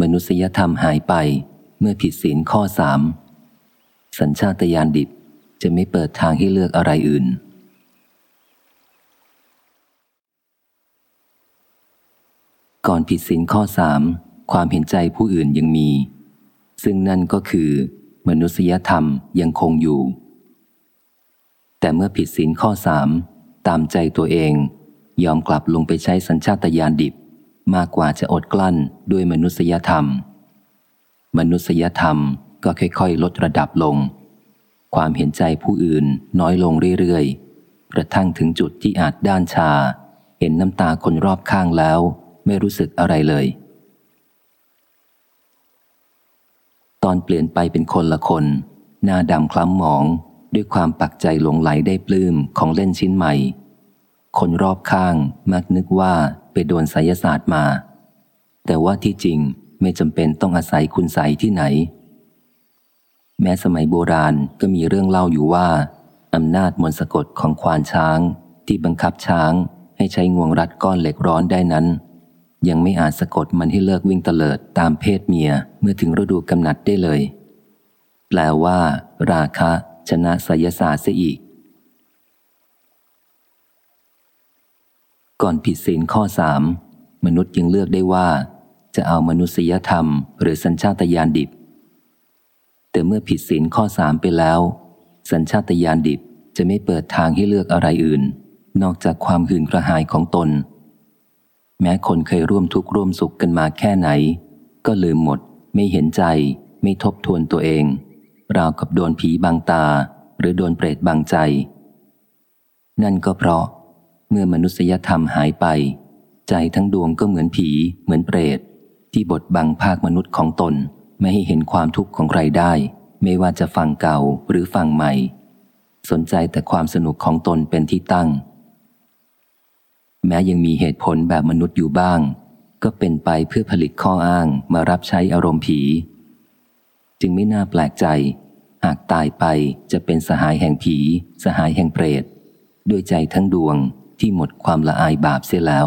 มนุษยธรรมหายไปเมื่อผิดศีลข้อสามสัญชาตญาณดิบจะไม่เปิดทางให้เลือกอะไรอื่น ก่อนผิดศีลข้อสามความเห็นใจผู้อื่นยังมี ซึ่งนั่นก็คือ มนุษยธรรมยังคงอยู่ แต่เมื่อผิดศีลข้อสามตามใจตัวเอง ยอมกลับลงไปใช้สัญชาตญาณดิบ มากกว่าจะอดกลั้นด้วยมนุษยธรรม มนุษยธรรมก็ค่อยๆ ลดระดับลง ความเห็นใจผู้อื่นน้อยลงเรื่อยๆ กระทั่งถึงจุดที่อาจด้านชา เห็นน้ำตาคนรอบข้างแล้ว ไม่รู้สึกอะไรเลย ตอนเปลี่ยนไปเป็นคนละคน หน้าดำคล้ำหมองด้วยความปักใจหลงไหลได้ปลื้มของเล่นชิ้นใหม่ คนรอบข้างมักนึกว่า ไปโดนไสยศาสตร์มา แต่ว่าที่จริงไม่จำเป็นต้องอาศัยคุณใสที่ไหน แม้สมัยโบราณก็มีเรื่องเล่าอยู่ว่าอำนาจมนต์สะกดของควานช้าง ที่บังคับช้างให้ใช้งวงรัดก้อนเหล็กร้อนได้นั้น ยังไม่อาจสะกดมันให้เลิกวิ่งเตลิดตามเพศเมียเมื่อถึงฤดูกำหนัดได้เลย แปลว่า ราคะชนะไสยศาสตร์เสียอีก ก่อนผิดศีลข้อสามมนุษย์ยังเลือกได้ว่า จะเอามนุษยธรรม หรือสัญชาตญาณดิบ แต่เมื่อผิดศีลข้อสามไปแล้ว สัญชาตญาณดิบจะไม่เปิดทางให้เลือกอะไรอื่น นอกจากความหื่นกระหายของตน แม้คนเคยร่วมทุกข์ร่วมสุขกันมาแค่ไหน ก็ลืมหมด ไม่เห็นใจ ไม่ทบทวนตัวเอง ราวกับโดนผีบังตา หรือโดนเปรตบังใจ นั่นก็เพราะ เมื่อมนุษยธรรมหายไป ใจทั้งดวงก็เหมือนผี เหมือนเปรต ที่บดบังภาคมนุษย์ของตน ไม่ให้เห็นความทุกข์ของใครได้ ไม่ว่าจะฟังเก่าหรือฟังใหม่ สนใจแต่ความสนุกของตนเป็นที่ตั้ง แม้ยังมีเหตุผลแบบมนุษย์อยู่บ้าง ก็เป็นไปเพื่อผลิตข้ออ้างมารับใช้อารมณ์ผี จึงไม่น่าแปลกใจ หากตายไปจะเป็นสหายแห่งผี สหายแห่งเปรตด้วยใจทั้งดวง ที่หมดความละอายบาปเสียแล้ว